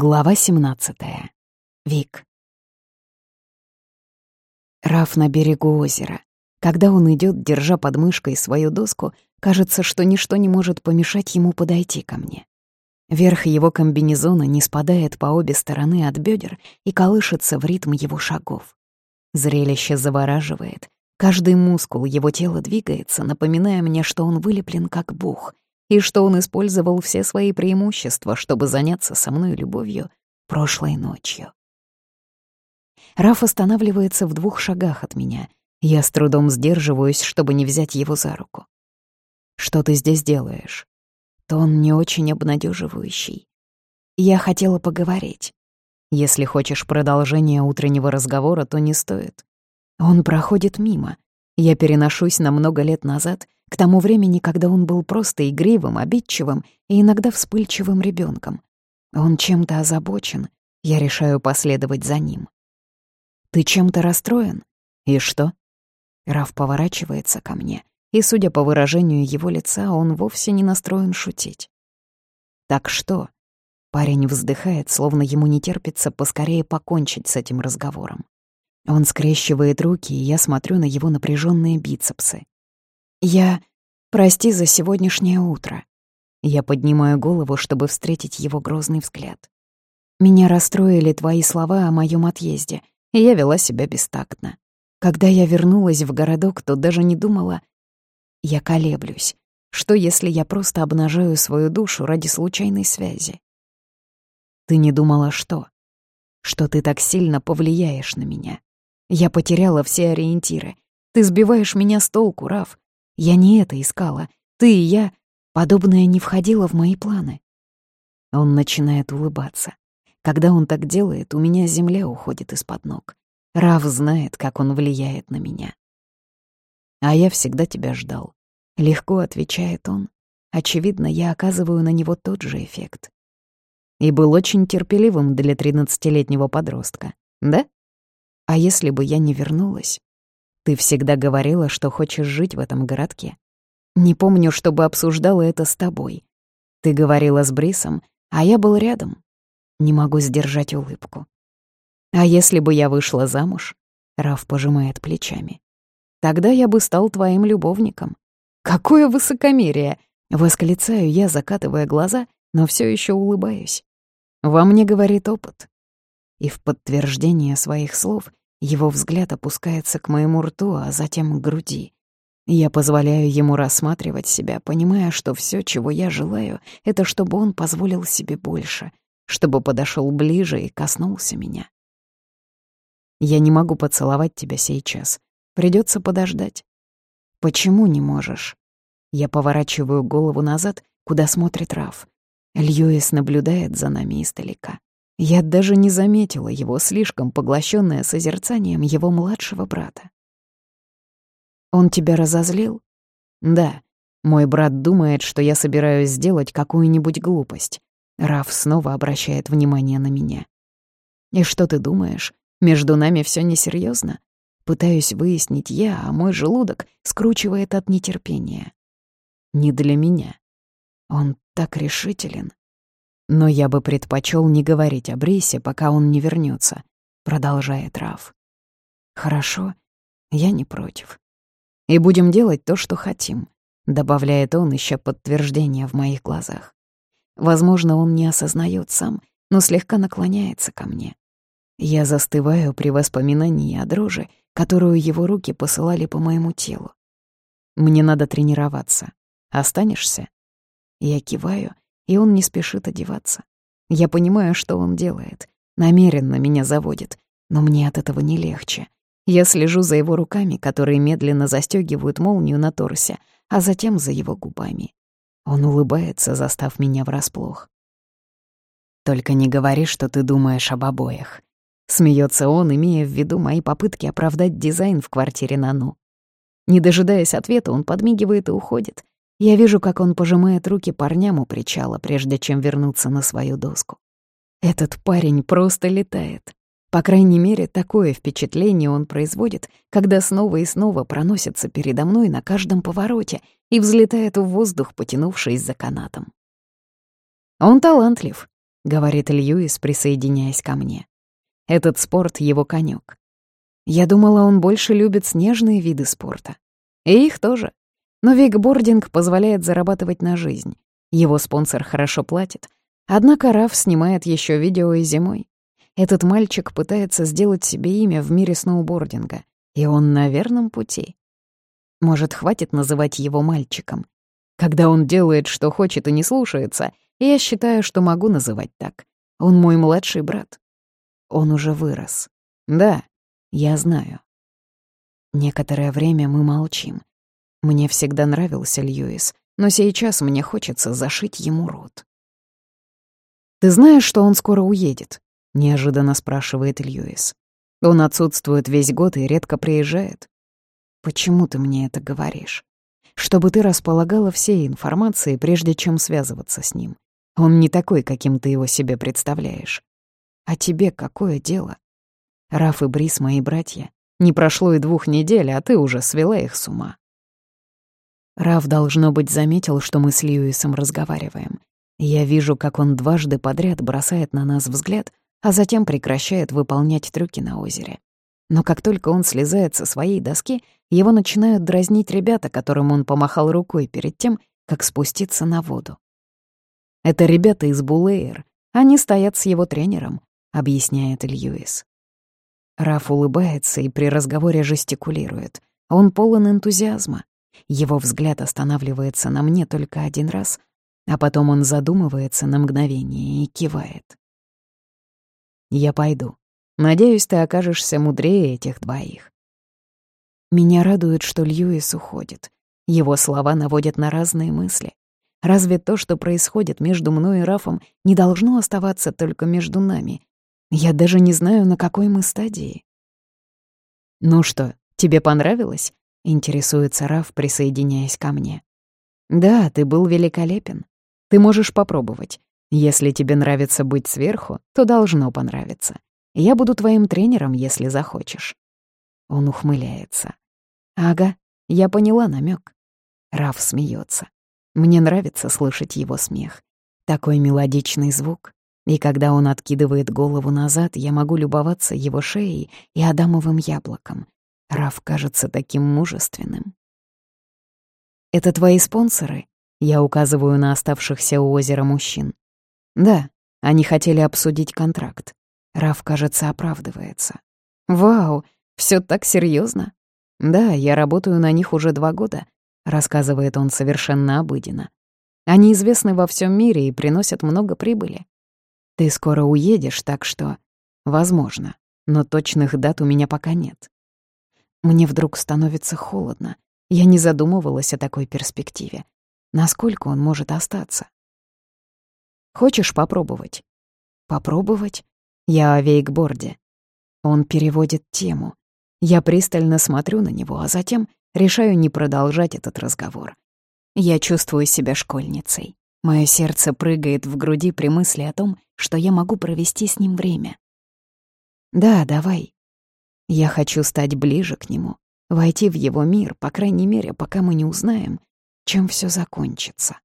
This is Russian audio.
Глава 17. Вик. Раф на берегу озера. Когда он идет, держа под мышкой свою доску, кажется, что ничто не может помешать ему подойти ко мне. Верх его комбинезона не спадает по обе стороны от бедер и колышется в ритм его шагов. Зрелище завораживает. Каждый мускул его тела двигается, напоминая мне, что он вылеплен как бух — и что он использовал все свои преимущества, чтобы заняться со мной любовью прошлой ночью. Раф останавливается в двух шагах от меня. Я с трудом сдерживаюсь, чтобы не взять его за руку. «Что ты здесь делаешь?» Тон не очень обнадеживающий. Я хотела поговорить. Если хочешь продолжения утреннего разговора, то не стоит. Он проходит мимо. Я переношусь на много лет назад к тому времени, когда он был просто игривым, обидчивым и иногда вспыльчивым ребенком. Он чем-то озабочен, я решаю последовать за ним. «Ты чем-то расстроен? И что?» Раф поворачивается ко мне, и, судя по выражению его лица, он вовсе не настроен шутить. «Так что?» Парень вздыхает, словно ему не терпится поскорее покончить с этим разговором. Он скрещивает руки, и я смотрю на его напряженные бицепсы. «Я... Прости за сегодняшнее утро». Я поднимаю голову, чтобы встретить его грозный взгляд. Меня расстроили твои слова о моем отъезде, и я вела себя бестактно. Когда я вернулась в городок, то даже не думала... Я колеблюсь. Что, если я просто обнажаю свою душу ради случайной связи? Ты не думала, что? Что ты так сильно повлияешь на меня. Я потеряла все ориентиры. Ты сбиваешь меня с толку, Раф. Я не это искала. Ты и я. Подобное не входило в мои планы. Он начинает улыбаться. Когда он так делает, у меня земля уходит из-под ног. Рав знает, как он влияет на меня. А я всегда тебя ждал. Легко отвечает он. Очевидно, я оказываю на него тот же эффект. И был очень терпеливым для тринадцатилетнего подростка, да? А если бы я не вернулась, ты всегда говорила, что хочешь жить в этом городке. Не помню, чтобы обсуждала это с тобой. Ты говорила с Брисом, а я был рядом. Не могу сдержать улыбку. А если бы я вышла замуж? Раф пожимает плечами. Тогда я бы стал твоим любовником. Какое высокомерие! Восклицаю я, закатывая глаза, но все еще улыбаюсь. Во мне говорит опыт. И в подтверждение своих слов его взгляд опускается к моему рту, а затем к груди. Я позволяю ему рассматривать себя, понимая, что все, чего я желаю, это чтобы он позволил себе больше, чтобы подошел ближе и коснулся меня. Я не могу поцеловать тебя сейчас. Придется подождать. Почему не можешь? Я поворачиваю голову назад, куда смотрит Раф. Льюис наблюдает за нами издалека. Я даже не заметила его, слишком поглощенное созерцанием его младшего брата. «Он тебя разозлил?» «Да. Мой брат думает, что я собираюсь сделать какую-нибудь глупость». Раф снова обращает внимание на меня. «И что ты думаешь? Между нами все несерьезно? Пытаюсь выяснить я, а мой желудок скручивает от нетерпения. Не для меня. Он так решителен. Но я бы предпочел не говорить о Брисе, пока он не вернется, продолжает Раф. Хорошо, я не против. И будем делать то, что хотим, добавляет он, ища подтверждение в моих глазах. Возможно, он не осознает сам, но слегка наклоняется ко мне. Я застываю при воспоминании о дрожи, которую его руки посылали по моему телу. Мне надо тренироваться. Останешься? Я киваю, и он не спешит одеваться. Я понимаю, что он делает. Намеренно меня заводит, но мне от этого не легче. Я слежу за его руками, которые медленно застегивают молнию на торсе, а затем за его губами. Он улыбается, застав меня врасплох. «Только не говори, что ты думаешь об обоях». Смеется он, имея в виду мои попытки оправдать дизайн в квартире Нану. Не дожидаясь ответа, он подмигивает и уходит, я вижу, как он пожимает руки парням у причала, прежде чем вернуться на свою доску. Этот парень просто летает. По крайней мере, такое впечатление он производит, когда снова и снова проносится передо мной на каждом повороте и взлетает в воздух, потянувшись за канатом. Он талантлив, — говорит Льюис, присоединяясь ко мне. Этот спорт — его конек. Я думала, он больше любит снежные виды спорта. И их тоже. Но вейкбординг позволяет зарабатывать на жизнь. Его спонсор хорошо платит. Однако Раф снимает еще видео и зимой. Этот мальчик пытается сделать себе имя в мире сноубординга, и он на верном пути. Может, хватит называть его мальчиком. Когда он делает, что хочет и не слушается, я считаю, что могу называть так. Он мой младший брат. Он уже вырос. Да, я знаю. Некоторое время мы молчим. Мне всегда нравился Льюис, но сейчас мне хочется зашить ему рот. «Ты знаешь, что он скоро уедет?» — неожиданно спрашивает Льюис. «Он отсутствует весь год и редко приезжает. Почему ты мне это говоришь? Чтобы ты располагала всей информацией, прежде чем связываться с ним. Он не такой, каким ты его себе представляешь. А тебе какое дело? Раф и Брис — мои братья. Не прошло и двух недель, а ты уже свела их с ума. Раф, должно быть, заметил, что мы с Льюисом разговариваем. Я вижу, как он дважды подряд бросает на нас взгляд, а затем прекращает выполнять трюки на озере. Но как только он слезает со своей доски, его начинают дразнить ребята, которым он помахал рукой перед тем, как спуститься на воду. «Это ребята из Булэйр. Они стоят с его тренером», — объясняет Льюис. Раф улыбается и при разговоре жестикулирует. Он полон энтузиазма. Его взгляд останавливается на мне только один раз, а потом он задумывается на мгновение и кивает. «Я пойду. Надеюсь, ты окажешься мудрее этих двоих». Меня радует, что Льюис уходит. Его слова наводят на разные мысли. Разве то, что происходит между мной и Рафом, не должно оставаться только между нами? Я даже не знаю, на какой мы стадии. «Ну что, тебе понравилось?» — интересуется Раф, присоединяясь ко мне. «Да, ты был великолепен. Ты можешь попробовать. Если тебе нравится быть сверху, то должно понравиться. Я буду твоим тренером, если захочешь». Он ухмыляется. «Ага, я поняла намек. Раф смеется. Мне нравится слышать его смех. Такой мелодичный звук. И когда он откидывает голову назад, я могу любоваться его шеей и адамовым яблоком. Раф кажется таким мужественным. «Это твои спонсоры?» Я указываю на оставшихся у озера мужчин. «Да, они хотели обсудить контракт. Раф, кажется, оправдывается. «Вау, все так серьезно. «Да, я работаю на них уже два года», — рассказывает он совершенно обыденно. «Они известны во всем мире и приносят много прибыли. Ты скоро уедешь, так что...» «Возможно, но точных дат у меня пока нет. Мне вдруг становится холодно. Я не задумывалась о такой перспективе. Насколько он может остаться? Хочешь попробовать? Попробовать? Я о вейкборде. Он переводит тему. Я пристально смотрю на него, а затем решаю не продолжать этот разговор. Я чувствую себя школьницей. Моё сердце прыгает в груди при мысли о том, что я могу провести с ним время. Да, давай, я хочу стать ближе к нему, войти в его мир, по крайней мере, пока мы не узнаем, чем все закончится.